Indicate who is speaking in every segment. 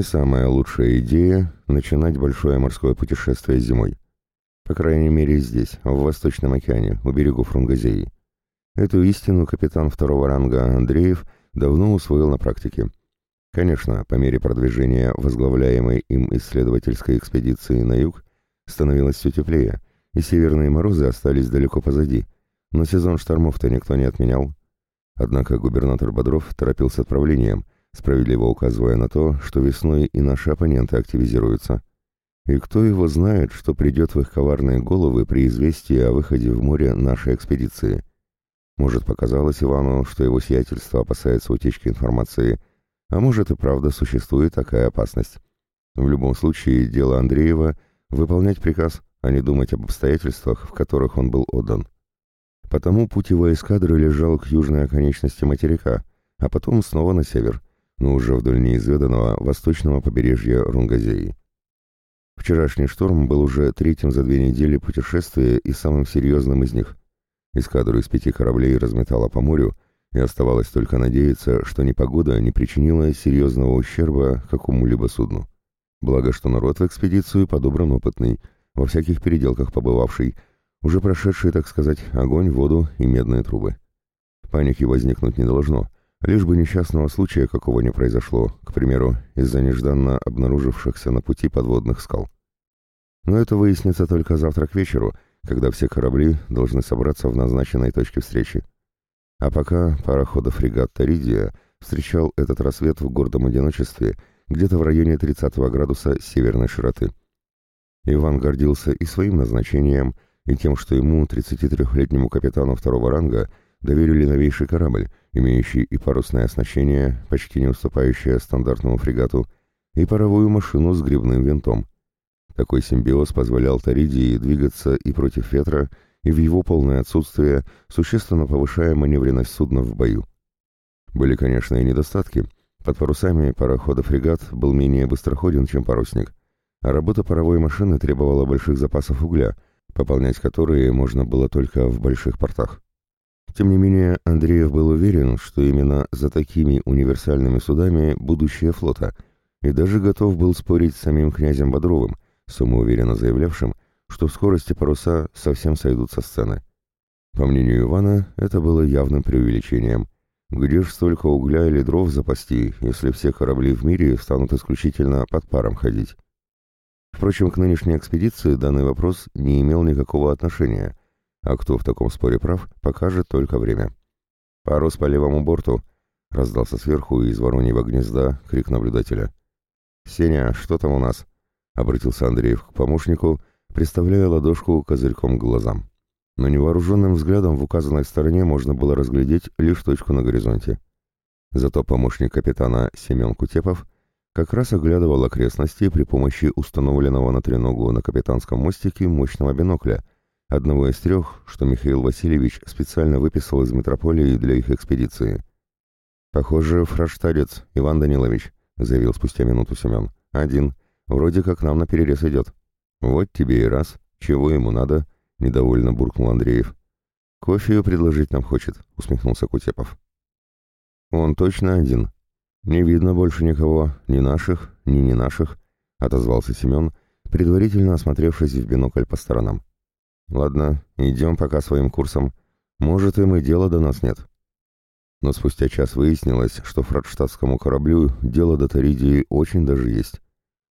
Speaker 1: не самая лучшая идея начинать большое морское путешествие зимой. По крайней мере здесь, в Восточном океане, у берегов Рунгазеи. Эту истину капитан второго ранга Андреев давно усвоил на практике. Конечно, по мере продвижения возглавляемой им исследовательской экспедиции на юг становилось все теплее, и северные морозы остались далеко позади, но сезон штормов-то никто не отменял. Однако губернатор Бодров торопился отправлением, справедливо указывая на то, что весной и наши оппоненты активизируются. И кто его знает, что придет в их коварные головы при известии о выходе в море нашей экспедиции. Может, показалось Ивану, что его сиятельство опасается утечки информации, а может и правда существует такая опасность. В любом случае, дело Андреева — выполнять приказ, а не думать об обстоятельствах, в которых он был отдан. Потому путь его эскадры лежал к южной оконечности материка, а потом снова на север, но уже вдоль неизведанного восточного побережья Рунгазеи. Вчерашний шторм был уже третьим за две недели путешествия и самым серьезным из них. Эскадру из пяти кораблей разметала по морю, и оставалось только надеяться, что непогода не причинила серьезного ущерба какому-либо судну. Благо, что народ в экспедицию подобран опытный, во всяких переделках побывавший, уже прошедший, так сказать, огонь, воду и медные трубы. Паники возникнуть не должно, лишь бы несчастного случая какого не произошло, к примеру, из-за нежданно обнаружившихся на пути подводных скал. Но это выяснится только завтра к вечеру — когда все корабли должны собраться в назначенной точке встречи. А пока парохода-фрегат «Торидия» встречал этот рассвет в гордом одиночестве где-то в районе 30 градуса северной широты. Иван гордился и своим назначением, и тем, что ему, 33-летнему капитану второго ранга, доверили новейший корабль, имеющий и парусное оснащение, почти не уступающее стандартному фрегату, и паровую машину с грибным винтом. Такой симбиоз позволял Торидии двигаться и против ветра, и в его полное отсутствие, существенно повышая маневренность судна в бою. Были, конечно, и недостатки. Под парусами парохода-фрегат был менее быстроходен, чем парусник, а работа паровой машины требовала больших запасов угля, пополнять которые можно было только в больших портах. Тем не менее, Андреев был уверен, что именно за такими универсальными судами будущее флота, и даже готов был спорить с самим князем Бодровым – самоуверенно заявлявшим, что в скорости паруса совсем сойдут со сцены. По мнению Ивана, это было явным преувеличением. Где ж столько угля или дров запасти, если все корабли в мире станут исключительно под паром ходить? Впрочем, к нынешней экспедиции данный вопрос не имел никакого отношения, а кто в таком споре прав, покажет только время. «Парус по левому борту!» — раздался сверху из вороньего гнезда крик наблюдателя. «Сеня, что там у нас?» — обратился Андреев к помощнику, приставляя ладошку козырьком к глазам. Но невооруженным взглядом в указанной стороне можно было разглядеть лишь точку на горизонте. Зато помощник капитана Семен Кутепов как раз оглядывал окрестности при помощи установленного на треногу на капитанском мостике мощного бинокля, одного из трех, что Михаил Васильевич специально выписал из метрополии для их экспедиции. «Похоже, фраштадец Иван Данилович», — заявил спустя минуту Семен. «Один. Вроде как нам на перерез идет. Вот тебе и раз. Чего ему надо? Недовольно буркнул Андреев. Кофею предложить нам хочет, усмехнулся Кутепов. Он точно один. Не видно больше никого, ни наших, ни не наших, отозвался Семен, предварительно осмотревшись в бинокль по сторонам. Ладно, идем пока своим курсом. Может, им и дела до нас нет. Но спустя час выяснилось, что фрадштадтскому кораблю дело до Торидии очень даже есть.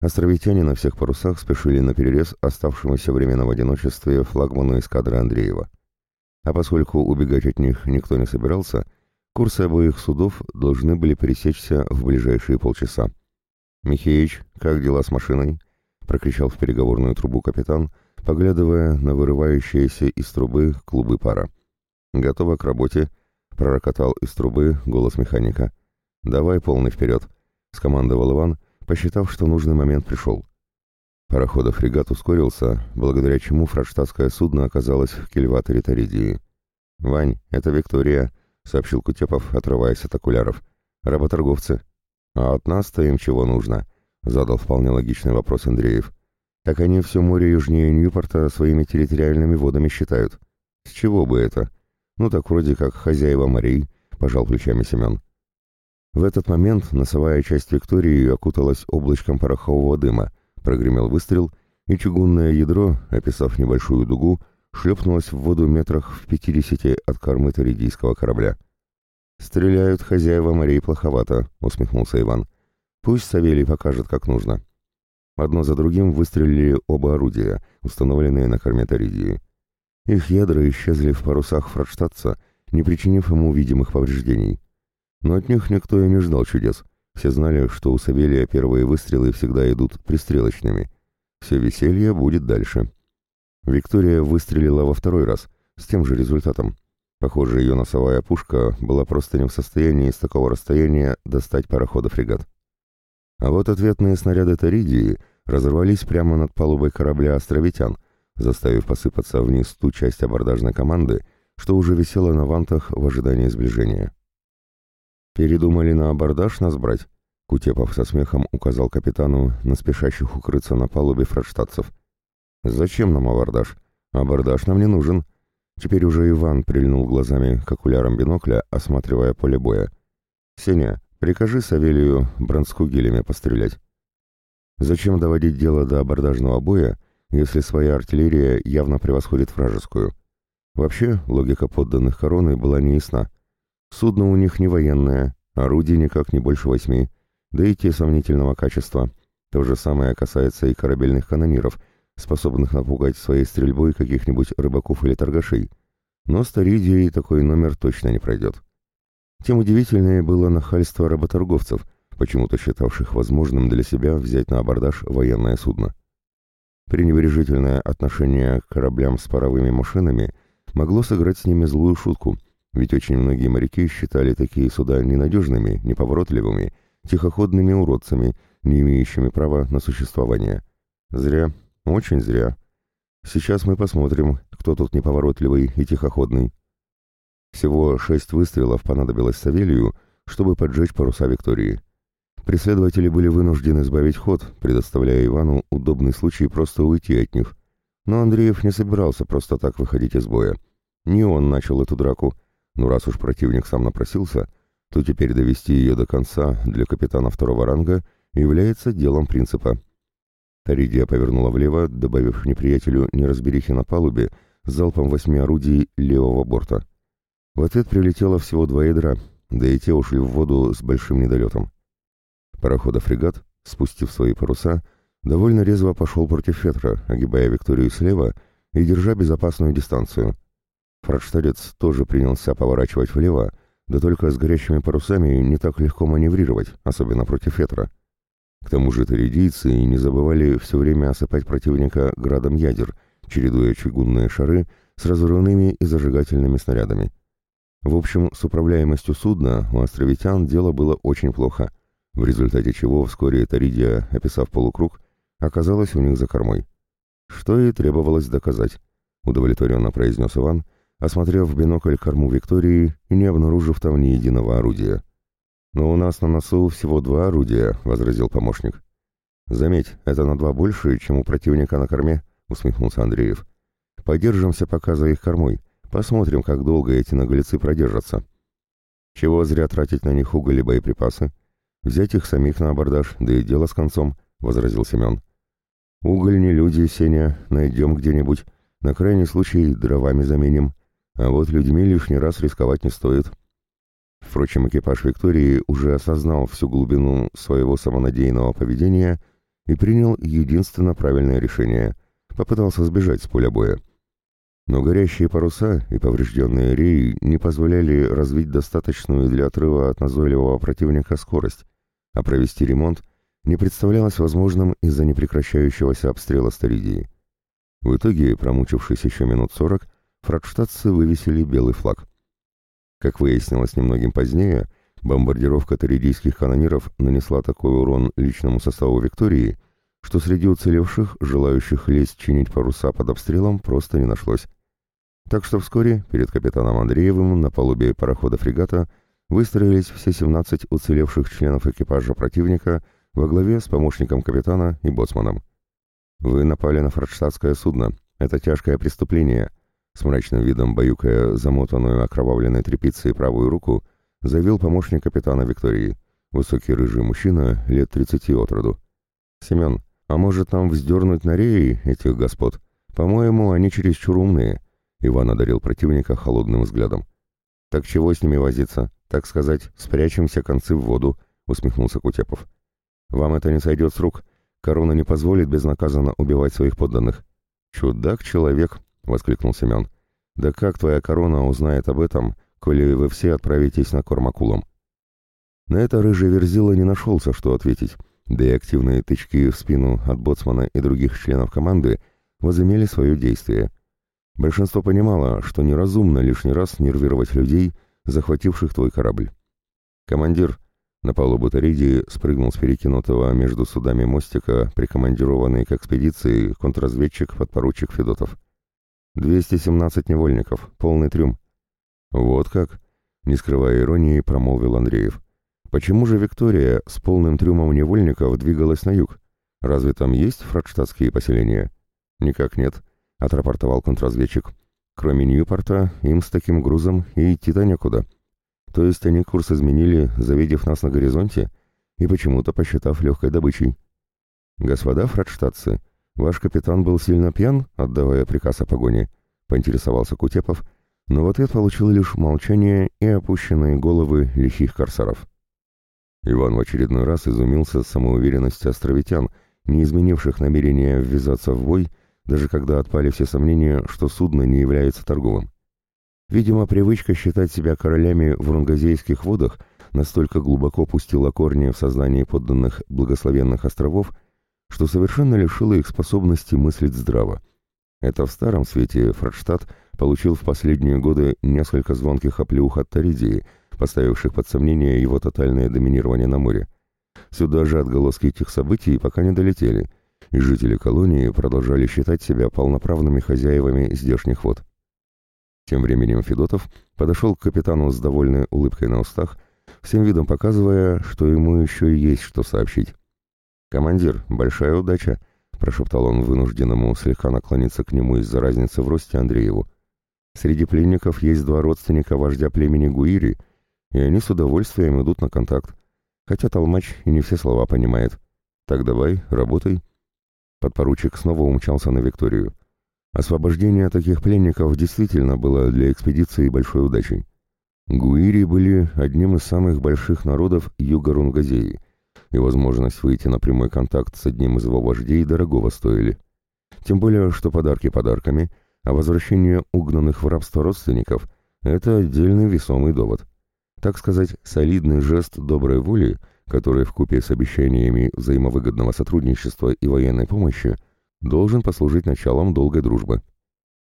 Speaker 1: Островитяне на всех парусах спешили на перерез оставшемуся временно в одиночестве флагману эскадры Андреева. А поскольку убегать от них никто не собирался, курсы обоих судов должны были пересечься в ближайшие полчаса. «Михеич, как дела с машиной?» — прокричал в переговорную трубу капитан, поглядывая на вырывающиеся из трубы клубы пара. «Готово к работе», — пророкотал из трубы голос механика. «Давай полный вперед», — скомандовал Иван, посчитав, что нужный момент пришел. Парохода-фрегат ускорился, благодаря чему фрадштадтское судно оказалось в кильваторе Торидии. «Вань, это Виктория», — сообщил Кутепов, отрываясь от окуляров. «Работорговцы». «А от нас-то им чего нужно?» — задал вполне логичный вопрос Андреев. «Так они все море южнее Ньюпорта своими территориальными водами считают. С чего бы это? Ну так вроде как хозяева морей», — пожал плечами Семен. В этот момент носовая часть Виктории окуталась облачком порохового дыма, прогремел выстрел, и чугунное ядро, описав небольшую дугу, шлепнулось в воду метрах в пятидесяти от кормы Торидийского корабля. «Стреляют хозяева морей плоховато», — усмехнулся Иван. «Пусть Савелий покажет, как нужно». Одно за другим выстрелили оба орудия, установленные на корме Торидии. Их ядра исчезли в парусах Фрадштадтса, не причинив ему видимых повреждений. Но от них никто и не ждал чудес. Все знали, что у Савелия первые выстрелы всегда идут пристрелочными. Все веселье будет дальше. Виктория выстрелила во второй раз, с тем же результатом. Похоже, ее носовая пушка была просто не в состоянии с такого расстояния достать парохода-фрегат. А вот ответные снаряды Торидии разорвались прямо над палубой корабля «Островитян», заставив посыпаться вниз ту часть абордажной команды, что уже висела на вантах в ожидании сближения. «Передумали на абордаж нас брать?» Кутепов со смехом указал капитану на спешащих укрыться на палубе фрадштадцев. «Зачем нам абордаж? Абордаж нам не нужен». Теперь уже Иван прильнул глазами к окулярам бинокля, осматривая поле боя. «Сеня, прикажи Савелию бронскугелями пострелять». Зачем доводить дело до абордажного боя, если своя артиллерия явно превосходит вражескую? Вообще, логика подданных короны была неясна. Судно у них не военное, орудий никак не больше восьми, да и те сомнительного качества. То же самое касается и корабельных канониров, способных напугать своей стрельбой каких-нибудь рыбаков или торгашей. Но Старидии такой номер точно не пройдет. Тем удивительнее было нахальство работорговцев, почему-то считавших возможным для себя взять на абордаж военное судно. Пренебрежительное отношение к кораблям с паровыми машинами могло сыграть с ними злую шутку, ведь очень многие моряки считали такие суда ненадежными, неповоротливыми, тихоходными уродцами, не имеющими права на существование. Зря, очень зря. Сейчас мы посмотрим, кто тут неповоротливый и тихоходный. Всего шесть выстрелов понадобилось Савелью, чтобы поджечь паруса Виктории. Преследователи были вынуждены сбавить ход, предоставляя Ивану удобный случай просто уйти от них. Но Андреев не собирался просто так выходить из боя. Не он начал эту драку, но раз уж противник сам напросился, то теперь довести ее до конца для капитана второго ранга является делом принципа. Таридия повернула влево, добавив неприятелю неразберихи на палубе залпом восьми орудий левого борта. В ответ прилетело всего два ядра, да и те ушли в воду с большим недолетом. Парохода-фрегат, спустив свои паруса, довольно резво пошел против ветра, огибая Викторию слева и держа безопасную дистанцию — Фрадштадец тоже принялся поворачивать влево, да только с горящими парусами не так легко маневрировать, особенно против ветра. К тому же таридийцы не забывали все время осыпать противника градом ядер, чередуя чугунные шары с разрывными и зажигательными снарядами. В общем, с управляемостью судна у островитян дело было очень плохо, в результате чего вскоре Таридия, описав полукруг, оказалась у них за кормой. Что и требовалось доказать, удовлетворенно произнес Иван, осмотрев в бинокль корму Виктории и не обнаружив там ни единого орудия. «Но у нас на носу всего два орудия», — возразил помощник. «Заметь, это на два больше, чем у противника на корме», — усмехнулся Андреев. «Подержимся пока за их кормой. Посмотрим, как долго эти наглецы продержатся». «Чего зря тратить на них уголь и боеприпасы? Взять их самих на абордаж, да и дело с концом», — возразил Семен. «Уголь не люди, Сеня, найдем где-нибудь. На крайний случай дровами заменим. А вот людьми лишний раз рисковать не стоит. Впрочем, экипаж Виктории уже осознал всю глубину своего самонадеянного поведения и принял единственно правильное решение. Попытался сбежать с поля боя. Но горящие паруса и поврежденные реи не позволяли развить достаточную для отрыва от назойливого противника скорость, а провести ремонт не представлялось возможным из-за непрекращающегося обстрела Старидии. В итоге, промучившись еще минут сорок, фрадштадтцы вывесили белый флаг. Как выяснилось немногим позднее, бомбардировка таридийских канониров нанесла такой урон личному составу Виктории, что среди уцелевших, желающих лезть чинить паруса под обстрелом, просто не нашлось. Так что вскоре перед капитаном Андреевым на палубе парохода-фрегата выстроились все 17 уцелевших членов экипажа противника во главе с помощником капитана и боцманом. «Вы напали на фрадштадтское судно. Это тяжкое преступление», с мрачным видом баюкая замотанную окровавленной тряпицей правую руку, заявил помощник капитана Виктории. высокий рыжий мужчина лет тридцати от роду. «Семен, а может нам вздернуть на реи этих господ? По-моему, они чересчур умные», — Иван одарил противника холодным взглядом. «Так чего с ними возиться? Так сказать, спрячем все концы в воду», — усмехнулся Кутепов. «Вам это не сойдет с рук. Корона не позволит безнаказанно убивать своих подданных». «Чудак-человек», — воскликнул Семен. «Да как твоя корона узнает об этом, коли вы все отправитесь на корм акулам?» На это рыжий Верзила не нашелся, что ответить, да и активные тычки в спину от боцмана и других членов команды возымели свое действие. Большинство понимало, что неразумно лишний раз нервировать людей, захвативших твой корабль. «Командир», на палубу Торидии спрыгнул с перекинутого между судами мостика, прикомандированный к экспедиции, контрразведчик-подпоручик Федотов. «217 невольников, полный трюм». «Вот как?» — не скрывая иронии, промолвил Андреев. Почему же Виктория с полным трюмом невольников двигалась на юг? Разве там есть фрадштадтские поселения? Никак нет, отрапортовал контрразведчик. Кроме Ньюпорта, им с таким грузом и идти-то некуда. То есть они курс изменили, завидев нас на горизонте и почему-то посчитав легкой добычей. Господа фрадштадтцы, ваш капитан был сильно пьян, отдавая приказ о погоне, поинтересовался Кутепов, но в ответ получил лишь молчание и опущенные головы лихих корсаров. Иван в очередной раз изумился самоуверенности островитян, не изменивших намерения ввязаться в бой, даже когда отпали все сомнения, что судно не является торговым. Видимо, привычка считать себя королями в рунгазейских водах настолько глубоко пустила корни в сознании подданных благословенных островов, что совершенно лишила их способности мыслить здраво. Это в старом свете Фрадштадт получил в последние годы несколько звонких оплеух от Торидии – поставивших под сомнение его тотальное доминирование на море. Сюда же отголоски этих событий пока не долетели, и жители колонии продолжали считать себя полноправными хозяевами здешних вод. Тем временем Федотов подошел к капитану с довольной улыбкой на устах, всем видом показывая, что ему еще есть что сообщить. «Командир, большая удача», — прошептал он вынужденному слегка наклониться к нему из-за разницы в росте Андрееву. «Среди пленников есть два родственника вождя племени Гуири, и они с удовольствием идут на контакт. Хотя толмач и не все слова понимает. Так давай, работай. Подпоручик снова умчался на Викторию. Освобождение таких пленников действительно было для экспедиции большой удачей. Гуири были одним из самых больших народов юга Рунгазеи, и возможность выйти на прямой контакт с одним из его вождей дорогого стоили. Тем более, что подарки подарками, а возвращение угнанных в рабство родственников – это отдельный весомый довод так сказать, солидный жест доброй воли, который вкупе с обещаниями взаимовыгодного сотрудничества и военной помощи должен послужить началом долгой дружбы.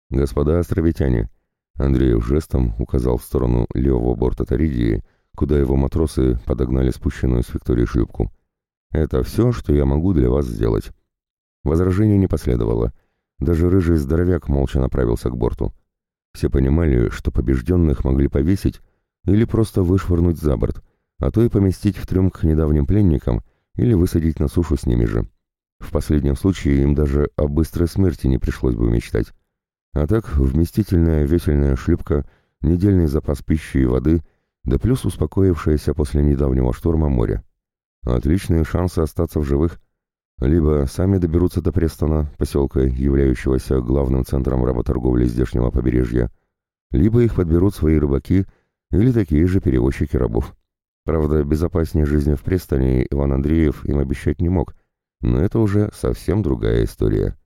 Speaker 1: «Господа островитяне», — Андреев жестом указал в сторону левого борта Торидии, куда его матросы подогнали спущенную с Виктории шлюпку. «Это все, что я могу для вас сделать». Возражений не последовало. Даже рыжий здоровяк молча направился к борту. Все понимали, что побежденных могли повесить, или просто вышвырнуть за борт, а то и поместить в трюм к недавним пленникам или высадить на сушу с ними же. В последнем случае им даже о быстрой смерти не пришлось бы мечтать. А так, вместительная весельная шлюпка, недельный запас пищи и воды, да плюс успокоившееся после недавнего шторма море. Отличные шансы остаться в живых. Либо сами доберутся до Престона, поселка, являющегося главным центром работорговли здешнего побережья, либо их подберут свои рыбаки – или такие же перевозчики рабов. Правда, безопаснее жизни в Престоне Иван Андреев им обещать не мог, но это уже совсем другая история.